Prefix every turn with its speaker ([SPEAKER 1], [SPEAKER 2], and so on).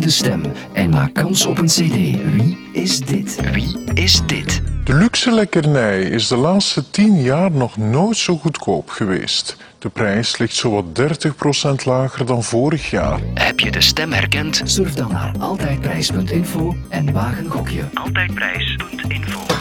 [SPEAKER 1] de stem en maak kans op een cd. Wie is dit? Wie is dit?
[SPEAKER 2] De luxe lekkernij is de laatste 10 jaar nog nooit zo goedkoop geweest. De prijs ligt zowat 30% lager dan vorig jaar.
[SPEAKER 1] Heb je de stem herkend? Surf dan naar altijdprijs.info en wagen gokje. Altijdprijs.info